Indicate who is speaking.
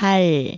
Speaker 1: 팔